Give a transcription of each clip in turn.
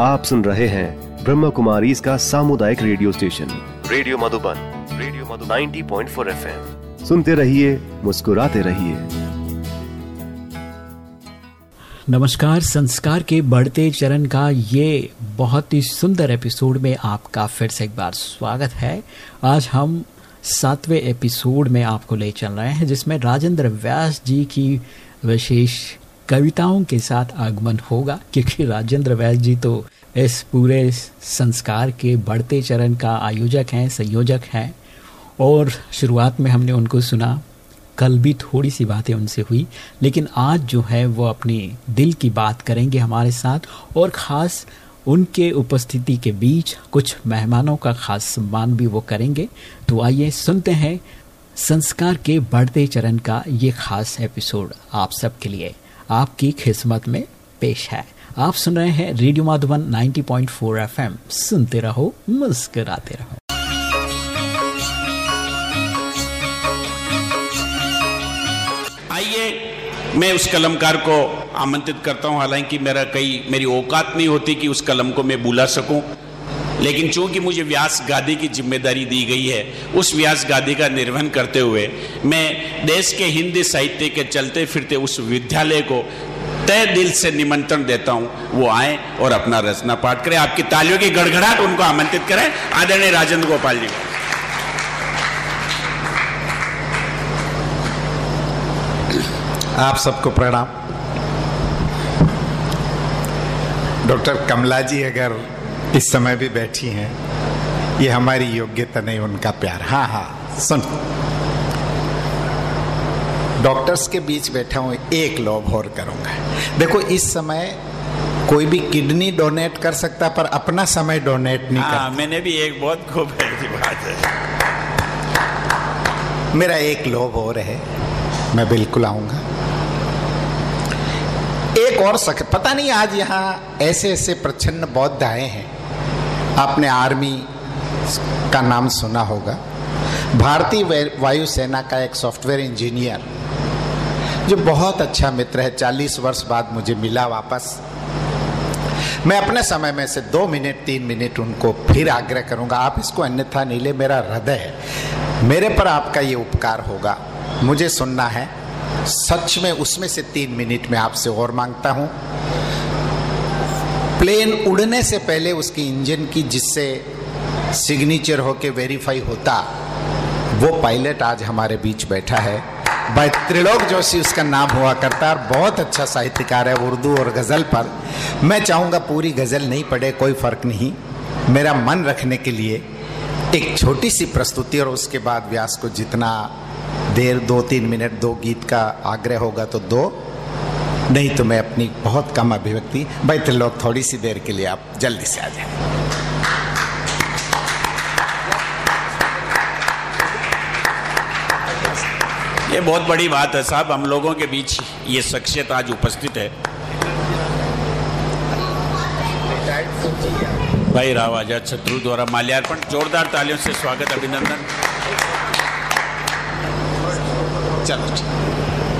आप सुन रहे हैं ब्रह्म कुमारी इसका सामुदायिक radio station. Radio Madhuban radio Madhuban. 90.4 FM. सुनते रहिए मुस्कुराते रहिए। नमस्कार संस्कार के बढ़ते चरण का ये बहुत ही सुंदर एपिसोड में आपका फिर से एक बार स्वागत है। आज हम सातवें एपिसोड में आपको ले चल रहे हैं जिसमें राजेंद्र व्यास जी की विशेष कविताओं के साथ आगमन होगा, क्योंकि राजेंद्र व्यास जी तो इस पूरे संस्कार के बढ़ते चरण का आयोजक हैं, संयोजक हैं, और शुरुआत में हमने उनको सुना। कल भी थोड़ी सी बातें उनसे हुई, लेकिन आज जो है वो अपने दिल की बात करेंगे हमारे साथ, और ख़ास उनके उपस्थिति के बीच कुछ मेहमानों का खास सम्मान भी वो करेंगे। तो आइए सुनते हैं संस्कार के बढ़ते चरण का ये खास एपिसोड आप सबके लिए। आपकी खिस्मत में पेश है। आप सुन रहे हैं रेडियो माधुबन 90.4 एफएम। सुनते रहो, मुस्कराते रहो। आइए, मैं उस कलमकार को आमंत्रित करता हूँ। हालाँकि मेरा कई, मेरी औकात नहीं होती कि उस कलम को मैं बुला सकूँ। लेकिन चूँकि मुझे व्यास गादी की ज़िम्मेदारी दी गई है, उस व्यास गादी का निर्वहन करते हुए मैं देश के हिंदी साहित्य के चलते फिरते उस विद्यालय को तय दिल से निमंत्रण देता हूँ, वो आए और अपना रचना पाठ करें। आपकी तालियों की गड़गड़ाहट उनको आमंत्रित करें। आदरणीय राजेंद्र गोपाल जी। आप सबको प्रणाम। डॉक्टर कमला जी, अगर इस समय भी बैठी हैं। ये हमारी योग्यता नहीं उनका प्यार। हाँ हाँ सुन। डॉक्टर्स के बीच बैठा हूँ एक लोभ और करूँगा। देखो इस समय कोई भी किडनी डोनेट कर सकता पर अपना समय डोनेट नहीं हाँ कर मैंने भी एक बहुत खूब ऐसी बात है। मेरा एक लोभ और है मैं बिल्कुल आऊँगा। एक और सक पता नहीं आज यहाँ ऐसे ऐसे प्रच्छन्न बौद्ध आए हैं। आपने आर्मी का नाम सुना होगा। भारतीय वायुसेना का एक सॉफ्टवेयर इंजीनियर, जो बहुत अच्छा मित्र है, चालीस वर्ष बाद मुझे मिला वापस। मैं अपने समय में से दो मिनट, तीन मिनट उनको फिर आग्रह करूँगा, आप इसको अन्यथा नहीं ले, मेरा हृदय है। मेरे पर आपका ये उपकार होगा। मुझे सुनना है। सच में उसमें से तीन मिनट में आपसे और माँगता हूँ। प्लेन उड़ने से पहले उसकी इंजन की जिससे सिग्नेचर होके वेरीफाई होता, वो पायलट आज हमारे बीच बैठा है। भाई त्रिलोक जोशी उसका नाम हुआ करता और बहुत अच्छा साहित्यकार है उर्दू और गज़ल पर। मैं चाहूँगा पूरी गज़ल नहीं पढ़े, कोई फ़र्क नहीं। मेरा मन रखने के लिए एक छोटी सी प्रस्तुति और उसके बाद व्यास को जितना देर दो तीन मिनट, दो गीत का आग्रह होगा तो दो। नहीं तो मैं अपनी बहुत कम अभिव्यक्ति भाई त्रिलोक थोड़ी सी देर के लिए आप जल्दी से आ जाए। ये बहुत बड़ी बात है साहब हम लोगों के बीच ये शख्सियत आज उपस्थित है। भाई राव आज़ाद शत्रु द्वारा माल्यार्पण जोरदार तालियों से स्वागत अभिनंदन। चलो।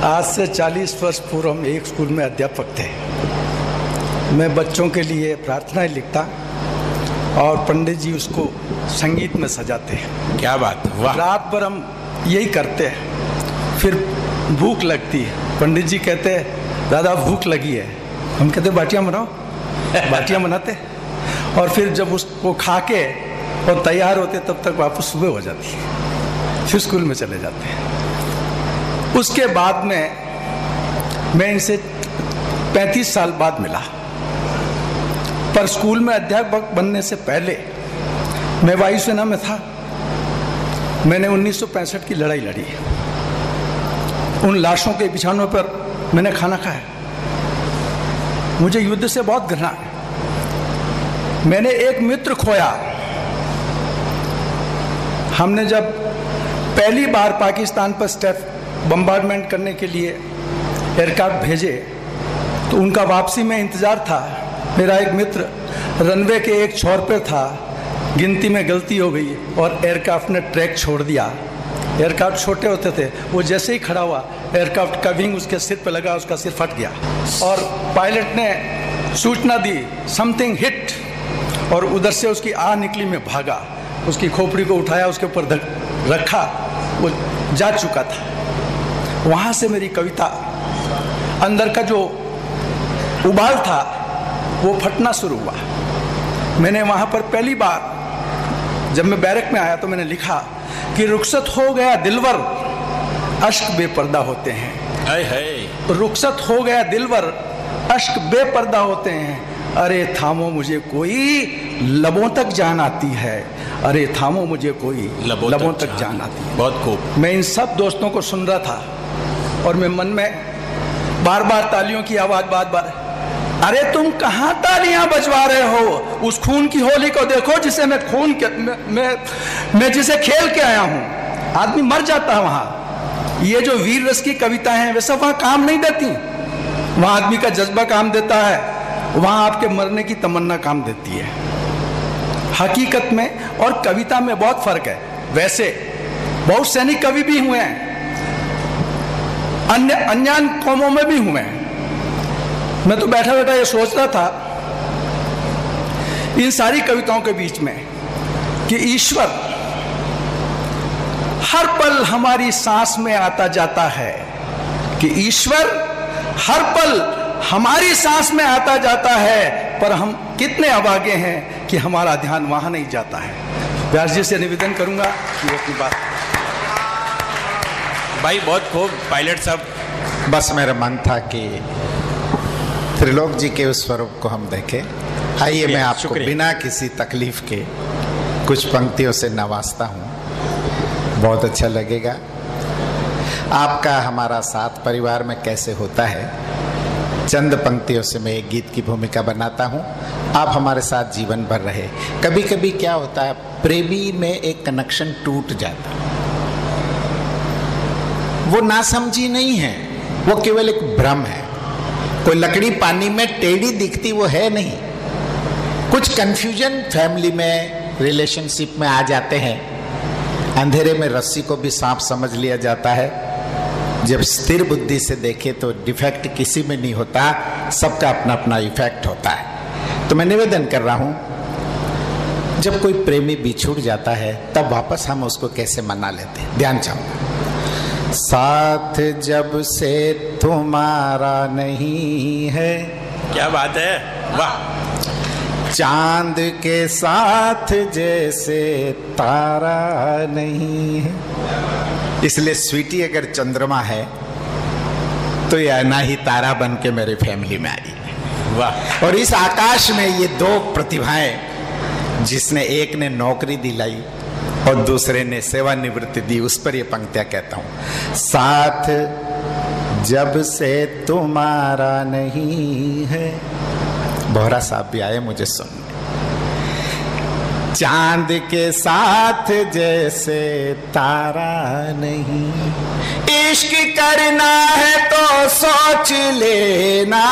आज से 40 वर्ष पूर्व हम एक स्कूल में अध्यापक थे। मैं बच्चों के लिए प्रार्थनाएँ लिखता और पंडित जी उसको संगीत में सजाते हैं। क्या बात वाह। रात भर हम यही करते हैं। फिर भूख लगती है। पंडित जी कहते हैं दादा भूख लगी है। हम कहते बाटियाँ बनाओ। बाटियाँ बनाते। और फिर जब उसको खा के और तैयार होते तब तक वापस सुबह हो जाती है। फिर स्कूल में चले जाते हैं। उसके बाद में मैं इनसे 35 साल बाद मिला। पर स्कूल में अध्यापक बनने से पहले मैं वायुसेना में था। मैंने 1965 की लड़ाई लड़ी। उन लाशों के बिछानों पर मैंने खाना खाया। मुझे युद्ध से बहुत घृणा मैंने एक मित्र खोया। हमने जब पहली बार पाकिस्तान पर स्टेप बम्बार्डमेंट करने के लिए एयरक्राफ्ट भेजे तो उनका वापसी में इंतज़ार था। मेरा एक मित्र रनवे के एक छोर पर था। गिनती में गलती हो गई और एयरक्राफ्ट ने ट्रैक छोड़ दिया। एयरक्राफ्ट छोटे होते थे, वो जैसे ही खड़ा हुआ एयरक्राफ्ट का विंग उसके सिर पर लगा, उसका सिर फट गया। और पायलट ने सूचना दी समथिंग हिट और उधर से उसकी आ निकली में भागा। उसकी खोपड़ी को उठाया, उसके ऊपर रखा, वो जा चुका था। वहाँ से मेरी कविता अंदर का जो उबाल था वो फटना शुरू हुआ। मैंने वहाँ पर पहली बार जब मैं बैरक में आया तो मैंने लिखा कि रुखसत हो गया दिलवर अश्क बेपर्दा होते हैं। है, है। रुखसत हो गया दिलवर अश्क बेपर्दा होते हैं। अरे थामो मुझे कोई लबों तक जान आती है। अरे थामो मुझे कोई लबों, लबों तक, तक जान आती है। बहुत खूब। मैं इन सब दोस्तों को सुन रहा था। और मैं मन में बार बार तालियों की आवाज़ बार बार अरे तुम कहाँ तालियाँ बजवा रहे हो? उस खून की होली को देखो जिसे मैं खून के मैं मैं, जिसे खेल के आया हूँ। आदमी मर जाता है वहाँ। ये जो वीर रस की कविताएँ हैं वे सब वहाँ काम नहीं देती। वहाँ आदमी का जज्बा काम देता है। वहाँ आपके मरने की तमन्ना काम देती है। हकीकत में और कविता में बहुत फ़र्क है। वैसे बहुत सैनिक कवि भी हुए हैं। अन्य अन्य कौमों में भी हैं मैं। तो बैठा बैठा ये सोच रहा था इन सारी कविताओं के बीच में कि ईश्वर, हर पल हमारी सांस में आता जाता है कि ईश्वर, हर पल हमारी सांस में आता जाता है, पर हम कितने अभागे हैं कि हमारा ध्यान वहाँ नहीं जाता है। व्यास जी से निवेदन करूँगा कि अपनी बात भाई बहुत खूब। पायलट साहब। बस मेरा मन था कि त्रिलोक जी के उस स्वरूप को हम देखें। आइए मैं आपको बिना किसी तकलीफ़ के कुछ पंक्तियों से नवाजता हूँ। बहुत अच्छा लगेगा। आपका हमारा साथ परिवार में कैसे होता है चंद पंक्तियों से मैं एक गीत की भूमिका बनाता हूँ। आप हमारे साथ जीवन भर रहे। कभी कभी क्या होता है प्रेमी में एक कनेक्शन टूट जाता। वो नासमझी नहीं है, वो केवल एक भ्रम है। कोई लकड़ी पानी में टेढ़ी दिखती वो है नहीं। कुछ कंफ्यूजन फैमिली में रिलेशनशिप में आ जाते हैं। अंधेरे में रस्सी को भी सांप समझ लिया जाता है। जब स्थिर बुद्धि से देखे तो डिफेक्ट किसी में नहीं होता, सबका अपना अपना इफ़ेक्ट होता है। तो मैं निवेदन कर रहा हूँ, जब कोई प्रेमी बिछुड़ जाता है, तब वापस हम उसको कैसे मना लेते हैं? ध्यान चाहूँगा साथ जब से तुम्हारा नहीं है। क्या बात है? वाह। चाँद के साथ जैसे तारा नहीं है। इसलिए स्वीटी अगर चंद्रमा है तो यह ना ही तारा बन के मेरे फैमिली में आई। वाह। और इस आकाश में ये दो प्रतिभाएँ जिसने एक ने नौकरी दिलाई और दूसरे ने सेवानिवृत्ति दी, उस पर ये पंक्तियाँ कहता हूँ। साथ, जब से तुम्हारा नहीं है। बोहरा साहब भी आए मुझे सुन चाँद के साथ जैसे तारा नहीं। इश्क करना है तो सोच लेना।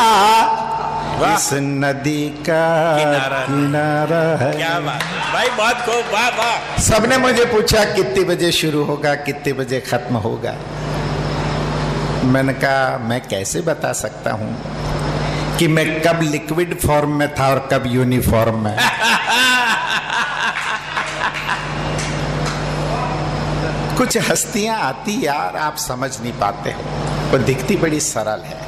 इस नदी का किनारा, किनारा है। क्या बात भाई बहुत को वाह वाह। सबने मुझे पूछा कितने बजे शुरू होगा कितने बजे खत्म होगा? मैंने कहा मैं कैसे बता सकता हूँ कि मैं कब लिक्विड फॉर्म में था और कब यूनिफॉर्म में? कुछ हस्तियाँ आती यार आप समझ नहीं पाते हो। वो दिखती बड़ी सरल है।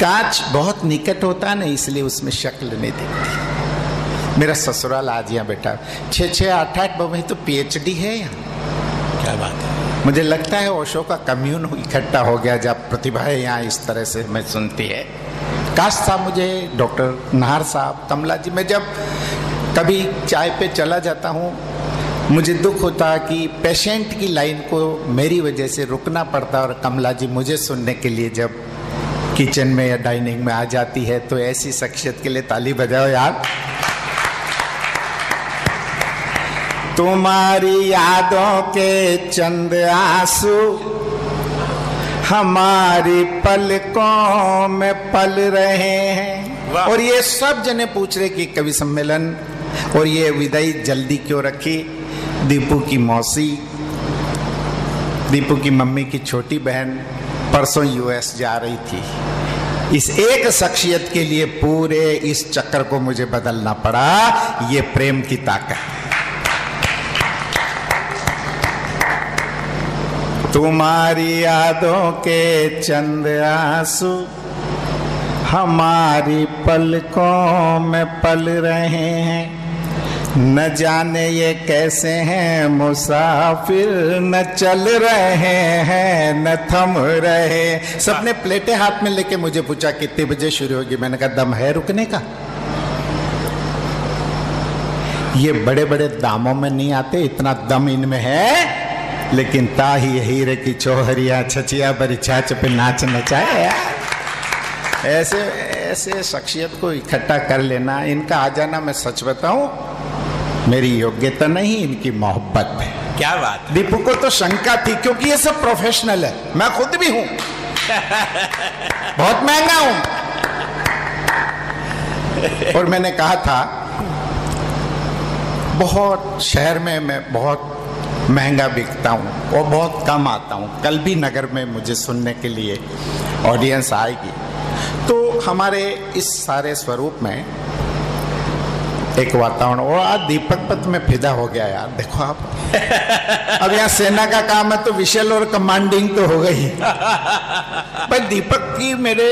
कांच बहुत निकट होता है ना इसलिए उसमें शक्ल नहीं दिखती। मेरा ससुराल आज यहाँ बेटा छः छः आठ आठ बबे तो पीएचडी है यहाँ। क्या बात है। मुझे लगता है ओशो का कम्यून इकट्ठा हो गया जब प्रतिभाएँ यहाँ इस तरह से मैं सुनती है। काश साहब मुझे डॉक्टर नाहर साहब कमला जी मैं जब कभी चाय पे चला जाता हूँ मुझे दुख होता कि पेशेंट की लाइन को मेरी वजह से रुकना पड़ता और कमला जी मुझे सुनने के लिए जब किचन में या डाइनिंग में आ जाती है तो ऐसी शख्सियत के लिए ताली बजाओ यार। तुम्हारी यादों के चंद आँसू हमारी पलकों में पल रहे हैं। और ये सब जने पूछ रहे कि कवि सम्मेलन और ये विदाई जल्दी क्यों रखी? दीपू की मौसी दीपू की मम्मी की छोटी बहन परसों यूएस जा रही थी। इस एक शख्सियत के लिए पूरे इस चक्कर को मुझे बदलना पड़ा। ये प्रेम की ताकत तुम्हारी यादों के चंद आँसू हमारी पलकों में पल रहे हैं। न जाने ये कैसे हैं मुसाफिर, न चल रहे हैं, न थम रहे। सबने प्लेटें हाथ में लेके मुझे पूछा, कितने बजे शुरू होगी? मैंने कहा, दम है रुकने का। ये बड़े बड़े दामों में नहीं आते, इतना दम इनमें है। लेकिन ताही हीरे की चौहरिया, छचिया बरी छाछ पे नाच नचाए। ऐसे ऐसे शख्सियत को इकट्ठा कर लेना, इनका आ जाना मैं सच बताऊँ मेरी योग्यता नहीं इनकी मोहब्बत है। क्या बात दीपू को तो शंका थी क्योंकि ये सब प्रोफेशनल है। मैं खुद भी हूँ। बहुत महँगा हूँ। और मैंने कहा था बहुत शहर में मैं बहुत महँगा बिकता हूँ और बहुत कम आता हूँ। कल भी नगर में मुझे सुनने के लिए ऑडियंस आएगी। तो हमारे इस सारे स्वरूप में एक वातावरण। और आज दीपक पथ में फिदा हो गया यार देखो आप। अब यहाँ सेना का काम है तो विशल और कमांडिंग तो हो गई। पर दीपक की मेरे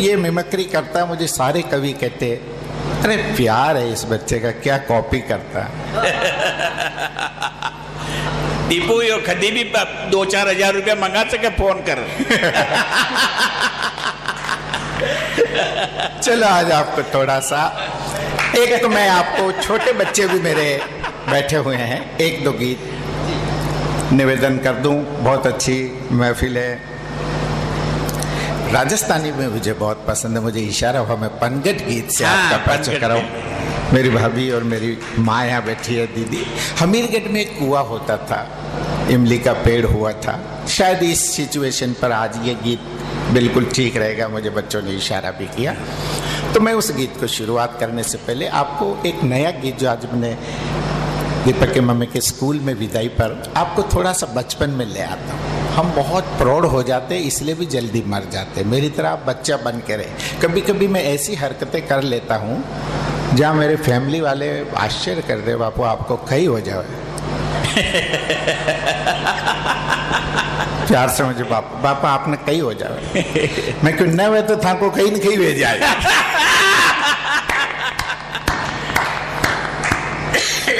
ये मिमक्री करता है मुझे सारे कवि कहते अरे प्यार है इस बच्चे का क्या कॉपी करता है? दीपू यो खदी भी दो चार हज़ार रुपया मंगा सके फ़ोन कर। चलो आज आपको थोड़ा सा एक तो मैं आपको छोटे बच्चे भी मेरे बैठे हुए हैं। एक दो गीत निवेदन कर दूँ। बहुत अच्छी महफिल है। राजस्थानी में मुझे बहुत पसंद है। मुझे इशारा हुआ मैं पनगट गीत से हाँ, आपका परिचय कराऊं। मेरी भाभी और मेरी माँ यहाँ बैठी है दीदी। हमीरगढ़ में एक कुआ होता था। इमली का पेड़ हुआ था। शायद इस सिचुएशन पर आज ये गीत बिल्कुल ठीक रहेगा। मुझे बच्चों ने इशारा भी किया। तो मैं उस गीत को शुरुआत करने से पहले आपको एक नया गीत जो आज मैंने दीपक के मम्मी के स्कूल में विदाई पर आपको थोड़ा सा बचपन में ले आता हूँ। हम बहुत प्रौढ़ हो जाते इसलिए भी जल्दी मर जाते मेरी तरह आप बच्चा बन के रहे। कभी कभी मैं ऐसी हरकतें कर लेता हूँ, जहाँ मेरे फैमिली वाले आश्चर्य कर दे बापू, आपको कई हो जाए। प्यार से मुझे बापा बापा, आपने कई हो जाए मैं क्यों न हुए तो था को कहीं न कहीं भेज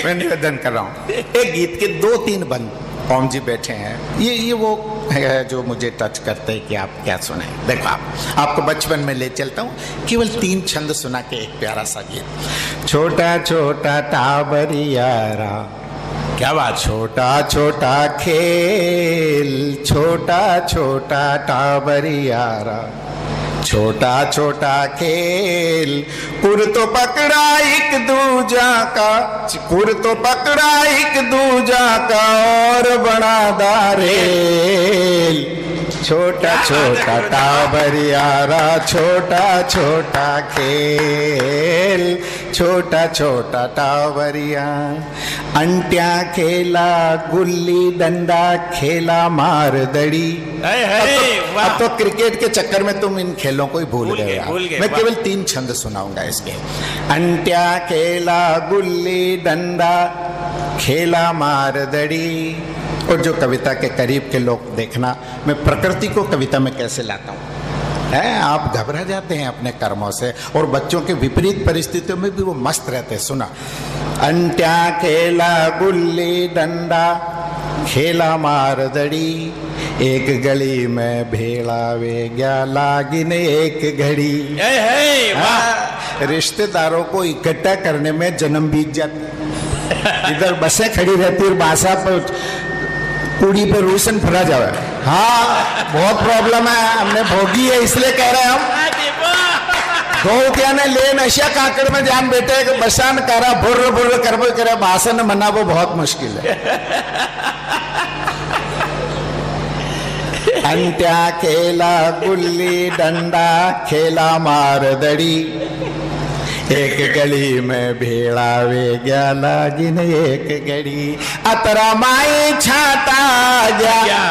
मैं निवेदन कर रहा हूँ, एक गीत के दो तीन बंद ओम जी बैठे हैं। ये ये वो है जो मुझे टच करते हैं कि आप क्या सुने। देखो आप, आपको बचपन में ले चलता हूँ, केवल तीन छंद सुना के एक प्यारा सा गीत। छोटा छोटा टाबरियारा क्या बात? छोटा छोटा खेल, छोटा छोटा टाबरियारा छोटा छोटा खेल कुर तो पकड़ा एक दूजा का। कुर तो पकड़ा एक दूजा का और बड़ा दारेल। छोटा छोटा टाबरियारा छोटा छोटा खेल। छोटा छोटा टावरिया अंटिया खेला गुल्ली डंडा खेला मार दड़ी अब तो, अब तो क्रिकेट के चक्कर में तुम इन खेलों को ही भूल गए यार। मैं केवल तीन छंद सुनाऊँगा इसके। अंटिया खेला गुल्ली डंडा खेला मार दड़ी और जो कविता के करीब के लोग देखना मैं प्रकृति को कविता में कैसे लाता हूँ? है आप घबरा जाते हैं अपने कर्मों से और बच्चों के विपरीत परिस्थितियों में भी वो मस्त रहते हैं। सुना। अंट्या खेला गुल्ली डंडा खेला मार दड़ी एक गली में भेड़ा वे गया लागिन एक घड़ी। हाँ, रिश्तेदारों को इकट्ठा करने में जन्म बीत जाती इधर बसें खड़ी रहती और बासा पर कुड़ी पे रोशन फरा जावे। हाँ बहुत प्रॉब्लम है हमने भोगी है इसलिए कह रहे हैं हम। गौ ने ले नशा काकड़ में जान बेटे बसान करा बुर्र बुर्र करबो करे भाषण मना वो बहुत मुश्किल है। अंत्या खेला गुल्ली डंडा खेला मार दड़ी। एक गली में भेड़ा वे गया लागिन एक गड़ी अतरा माई छाता गया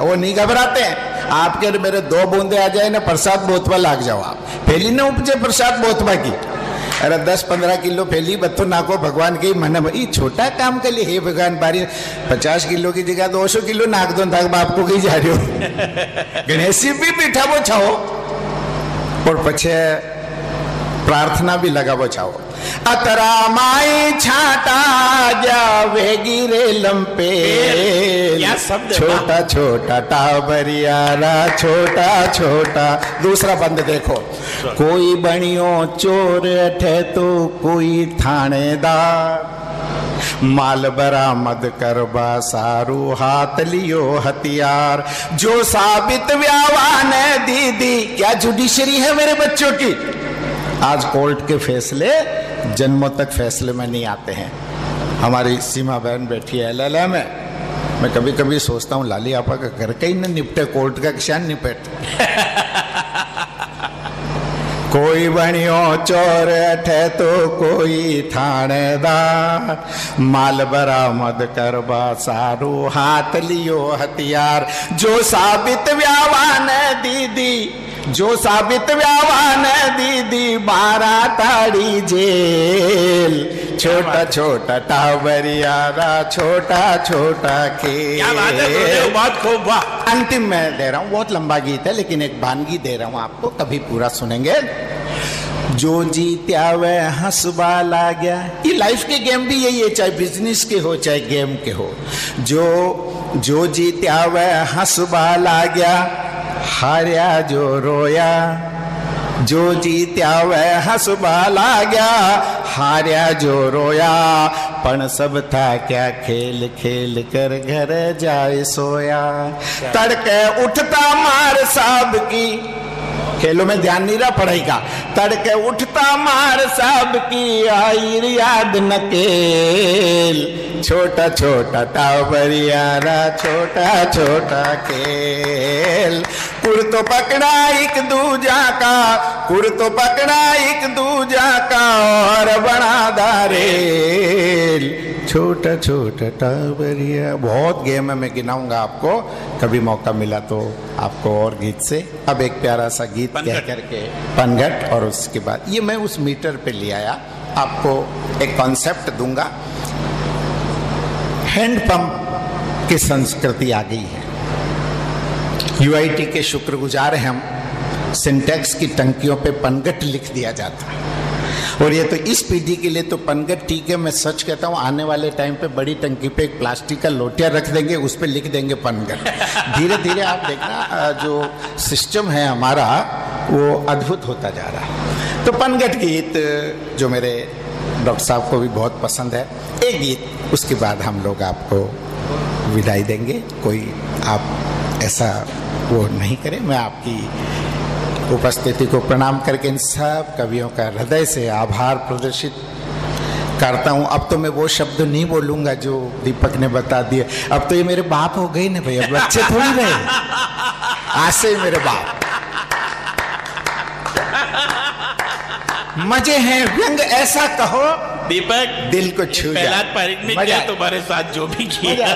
वो नहीं घबराते हैं। आपके मेरे दो बूंदे आ जाए ना प्रसाद बोतवा लाग जाओ आप। पहली ना उपजे प्रसाद बोतवा की। अरे दस पंद्रह किलो फैली बत्तो नाको भगवान के। मन में छोटा काम के लिए हे भगवान बारी पचास किलो की जगह दो सौ किलो नाक दो तक बाप को कही जा रहे हो गणेश जी भी पीठा वो छाओ। और पछे प्रार्थना भी लगा छाओ अतरा माई छाटा जावे गिरे लंपे। छोटा छोटा टाबरियारा छोटा छोटा। दूसरा बंद देखो। कोई बनियो चोर अठे तो कोई थानेदार माल बरामद करबा सारू हाथ लियो हथियार। जो साबित व्यावान है दीदी क्या जुडिशरी है मेरे बच्चों की? आज कोर्ट के फैसले जन्मों तक फैसले में नहीं आते हैं। हमारी सीमा बहन बैठी है एल में। मैं कभी कभी सोचता हूँ, लाली आपा का घर कहीं न निपटे, कोर्ट का किसान निपट? कोई बनियो चोर अठे तो कोई थानेदार माल बरामद करवा सारू हाथ लियो हथियार। जो साबित व्यावान दीदी, जो साबित व्यावान दीदी, बारा ताड़ी जेल। छोटा छोटा टावरियारा छोटा छोटा खेल बहुत खूब वाह। अंतिम मैं दे रहा हूँ बहुत लंबा गीत है लेकिन एक भानगी दे रहा हूँ आपको कभी पूरा सुनेंगे। जो जीत्या वह हंसबा ला गया ये लाइफ के गेम भी यही है चाहे बिज़नेस के हो चाहे गेम के हो। जो जो जीत्या वह हंसबा ला गया हारिया जो रोया। जो जीत्या वह हसबा ला गया हारिया जो रोया। पण सब था क्या खेल खेल कर घर जाए सोया। तड़के उठता मार साहब की खेलों में ध्यान नहीं रहा पढ़ाई का। तड़के उठता मार साहब की, आई याद नकेल छोटा छोटा टावरियारा छोटा छोटा खेल कुर तो पकड़ा एक दूजा का, कुर तो पकड़ा एक दूजा का, और बना दारेल छोटा छोटा टावरिया। बहुत गेम है मैं गिनाऊँगा आपको। कभी मौका मिला तो आपको और गीत से। अब एक प्यारा सा गीत कह करके। पनघट और उसके बाद। ये मैं उस मीटर पे ले आया। आपको एक कॉन्सेप्ट दूँगा। हैंडपंप की संस्कृति आ गई है। यूआईटी के शुक्रगुजार हैं हम। सिंटेक्स की टंकियों पे पनगट लिख दिया जाता है। और ये तो इस पीढ़ी के लिए तो पनगट ठीक है, मैं सच कहता हूँ, आने वाले टाइम पे बड़ी टंकी पे एक प्लास्टिक का लोटिया रख देंगे, उस पर लिख देंगे पनगट धीरे धीरे आप देखना जो सिस्टम है हमारा, वो अद्भुत होता जा रहा है। तो पनगट गीत, जो मेरे डॉक्टर साहब को भी बहुत पसंद है, एक गीत, उसके बाद हम लोग आपको विदाई देंगे। कोई आप ऐसा वो नहीं करें, मैं आपकी उपस्थिति को प्रणाम करके इन सब कवियों का हृदय से आभार प्रदर्शित करता हूँ। अब तो मैं वो शब्द नहीं बोलूँगा जो दीपक ने बता दिए अब तो ये मेरे बाप हो गए ना भैया बच्चे थोड़ी रहे। आज से मेरे बाप। मज़े हैं व्यंग ऐसा कहो दीपक दिल को छू जाए। प्रहलाद पारिक ने किया। तुम्हारे साथ जो भी किया।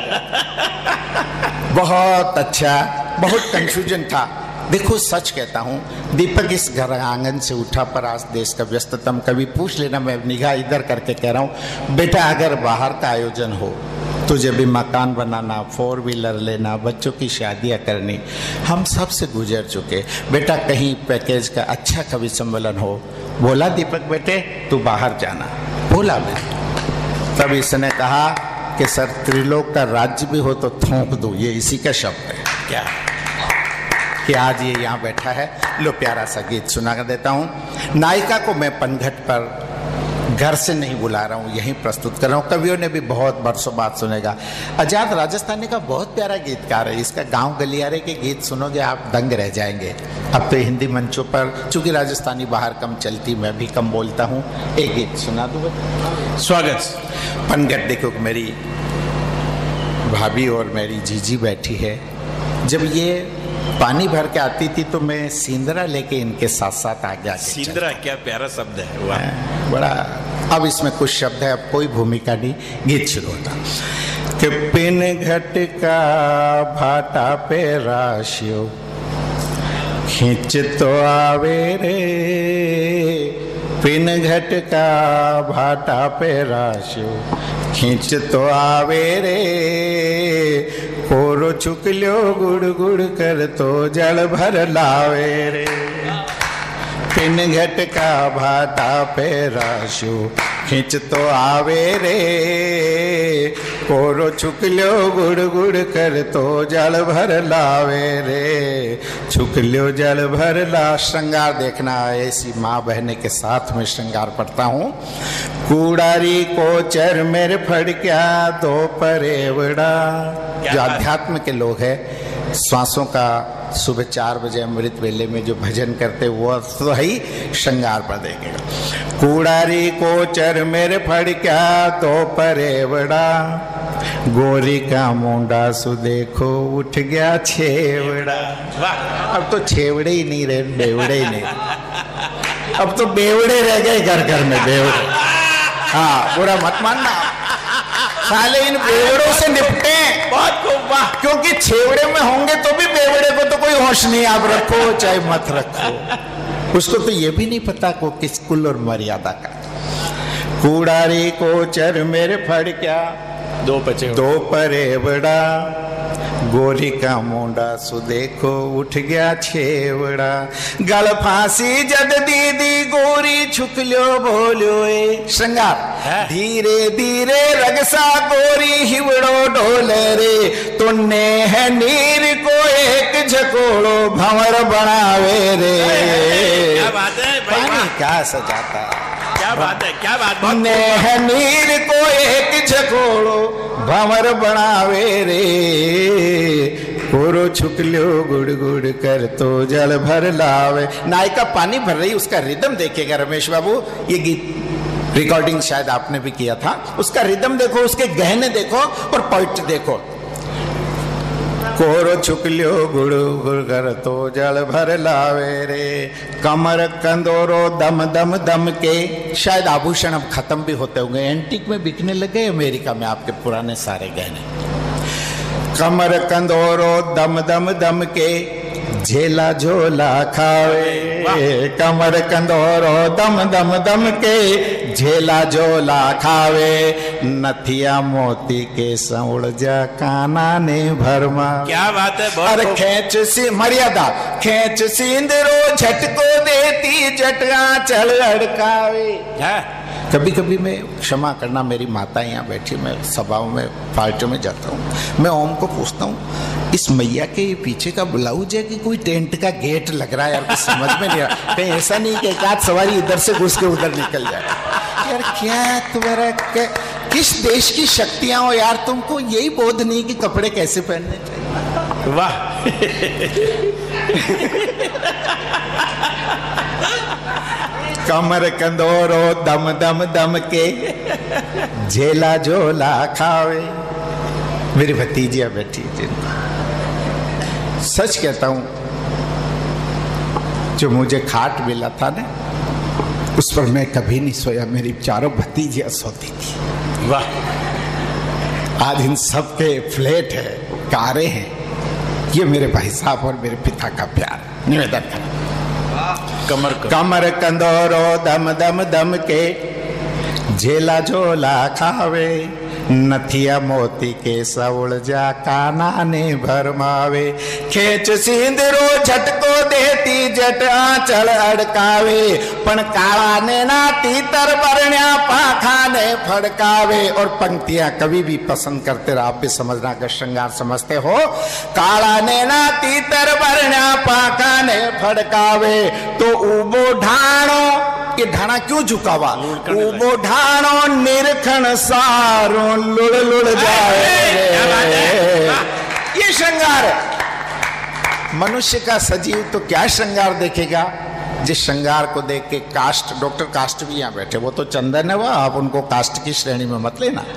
बहुत अच्छा बहुत कंफ्यूजन था। देखो, सच कहता हूँ, दीपक इस घर आँगन से उठा पर आज देश का व्यस्ततम कभी पूछ लेना मैं निगाह इधर करके कह रहा हूँ, बेटा अगर बाहर का आयोजन हो, तुझे भी मकान बनाना फोर व्हीलर लेना, बच्चों की शादियाँ करनी, हम सबसे गुजर चुके। बेटा, कहीं पैकेज का अच्छा कवि सम्मेलन हो, बोला दीपक बेटे, तू बाहर जाना। बोला बेटा तब इसने कहा कि सर, त्रिलोक का राज्य भी हो तो थोंक दो, ये इसी का शब्द है। क्या? कि आज ये यहाँ बैठा है। लो प्यारा सा गीत सुना कर देता हूँ। नायिका को मैं पनघट पर घर से नहीं बुला रहा हूँ यहीं प्रस्तुत कर रहा हूँ। कवियों ने भी बहुत बरसों बाद सुनेगा। आज़ाद राजस्थानी का बहुत प्यारा गीतकार है। इसका गाँव गलियारे के गीत सुनोगे आप दंग रह जाएँगे। अब तो हिंदी मंचों पर चूँकि राजस्थानी बाहर कम चलती मैं भी कम बोलता हूँ। एक गीत सुना दूँ? स्वागत। पनघट देखो मेरी भाभी और मेरी जीजी बैठी है। जब ये पानी भर के आती थी तो मैं सिंदरा लेके इनके साथ साथ आगे आगे चलता सिंदरा क्या प्यारा शब्द है वाह। बड़ा अब इसमें कुछ शब्द है अब कोई भूमिका नहीं गीत शुरू होता। कि पिन घट का भाटा पे राशियो खींच तो आवे रे। पिन घट का भाटा पे राशो खींच तो आवे रे। कोरो चुकल्यो गुड़ गुड़ कर तो जल भर लावे रे। पिन घट का भाता पे राशो खींच तो आवे रे। कोरो छुकल्यो गुड़ गुड़ कर तो जल भर लावे रे। छुकल्यो जल भर ला श्रृंगार देखना। ऐसी माँ बहने के साथ में श्रृंगार पढ़ता हूँ। कूड़ारी को चर मेरे फड़क्या दो परेवड़ा जो अध्यात्म के लोग हैं श्वासों का सुबह चार बजे अमृत वेले में जो भजन करते वो तो ही श्रृंगार पर देखेगा कूड़ारी को चर मेरे फड़क्या तो परेवड़ा गोरी का मुंडा सु देखो उठ गया छेवड़ा। अब तो छेवड़े ही नहीं रहे बेवड़े ही नहीं। अब तो बेवड़े रह गए घर घर में बेवड़े। हाँ बुरा मत मानना। साले इन बेवड़ों से निपटे। बहुत खूब वाह। क्योंकि छेवड़े में होंगे तो भी बेवड़े को तो कोई होश नहीं आप रखो चाहे मत रखो। उसको तो ये भी नहीं पता को किस कुल और मर्यादा का। कूड़ारी को चर मेरे फड़ क्या? दो बचे दो परे बड़ा गोरी का मुंडा सु देखो उठ गया छेवड़ा। गल फांसी जद दीदी गोरी छुकल्यो बोलो ए। श्रृंगार। धीरे धीरे रगसा गोरी हिवड़ो डोले रे। तुन्ने है नीर को एक झकोड़ो भंवर बनावे रे। क्या बात है भाई पानी क्या सजाता क्या बात है क्या बात बहुत ने है नीर को एक झकोड़ो भंवर बनावे रे। कोरो छुकल्यो गुड़ गुड़ कर तो जल भर लावे। नायिका पानी भर रही उसका रिदम देखेगा रमेश बाबू। ये गीत रिकॉर्डिंग शायद आपने भी किया था। उसका रिदम देखो उसके गहने देखो और पॉइंट देखो। कोरो छुकल्यो गुड़ गुड़ कर तो जल भर लावे रे। कमर कंदोरो दम दम दम के। शायद आभूषण अब खत्म भी होते होंगे। एंटीक में बिकने लगे अमेरिका में आपके पुराने सारे गहने। कमर कंदोरो दम दम दम के। झेला झोला खावे। कमर कंदोरो दम दम दम के। झेला झोला खावे नथिया मोती के सौड़ जा काना ने भरमा क्या बात है अरे। खेच सी मर्यादा खेच सिंदरो झटको देती जटगा चल अड़कावे। कभी कभी मैं क्षमा करना मेरी माता यहाँ बैठी मैं सभाओं में पार्टियों में जाता हूँ। मैं ओम को पूछता हूँ इस मैया के ये पीछे का ब्लाउज है कि कोई टेंट का गेट लग रहा है? यार कुछ समझ में नहीं आ रहा। कहीं ऐसा नहीं कि एक आध सवारी इधर से घुस के उधर निकल जाए। यार क्या तुम्हारा क्या किस देश की शक्तियाँ हो यार? तुमको यही बोध नहीं कि कपड़े कैसे पहनने चाहिए। वाह। कमर कंदोरो दम दम दम के, झेला झोला खावे। मेरी भतीजिया बैठी सच कहता हूँ, जो मुझे खाट मिला था ना उस पर मैं कभी नहीं सोया। मेरी चारों भतीजियाँ सोती थी। वाह। आज इन सब के फ्लैट है कारे हैं। ये मेरे भाई साहब और मेरे पिता का प्यार। निवेदन कर। कमर कमर कंदोरो दम दम दम के झेला झोला खावे। नथिया मोती के सवड़ जा काना ने भरमावे खेच सिंदरो झटको देती जट आंचल अड़कावे। पण काला ने ना तीतर बरण्या पाखा ने फड़कावे। और पंक्तियाँ कभी भी पसंद करते रहो। आप भी समझना का श्रृंगार समझते हो। काला ने ना तीतर बरण्या पाखा ने फड़कावे। तो उबो ढाणो ये ढाणा क्यों झुकावा? उबो ढाणो निरखण सारो लुड़ लुड़ जाए? ये श्रृंगार। है मनुष्य का सजीव तो क्या श्रृंगार देखेगा? जिस श्रृंगार को देख के कास्ट डॉक्टर कास्ट भी यहाँ बैठे वो तो चंदन है वह आप उनको कास्ट की श्रेणी में मत लेना।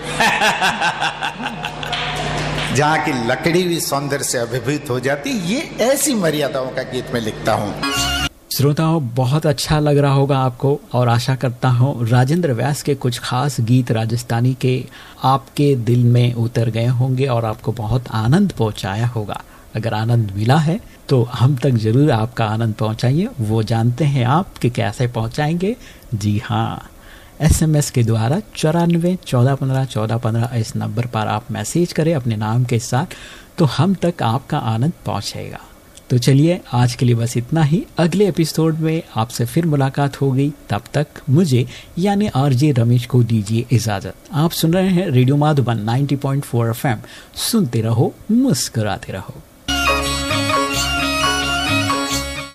जहाँ की लकड़ी भी सौंदर्य से अभिभूत हो जाती ये ऐसी मर्यादाओं का गीत में लिखता हूँ। श्रोताओं, बहुत अच्छा लग रहा होगा आपको, और आशा करता हूँ राजेंद्र व्यास के कुछ खास गीत राजस्थानी के आपके दिल में उतर गए होंगे और आपको बहुत आनंद पहुँचाया होगा। अगर आनंद मिला है तो हम तक ज़रूर आपका आनंद पहुंचाइए। वो जानते हैं आप कि कैसे पहुंचाएँगे। जी हाँ एसएमएस के द्वारा चौरानवे चौदह पंद्रह चौदह पंद्रह इस नंबर पर आप मैसेज करें अपने नाम के साथ तो हम तक आपका आनंद पहुंचेगा। तो चलिए आज के लिए बस इतना ही। अगले एपिसोड में आपसे फिर मुलाकात होगी तब तक मुझे, यानी आरजे रमेश को दीजिए इजाज़त। आप सुन रहे हैं रेडियो माधुबन 90.4 एफएम। सुनते रहो, मुस्कुराते रहो।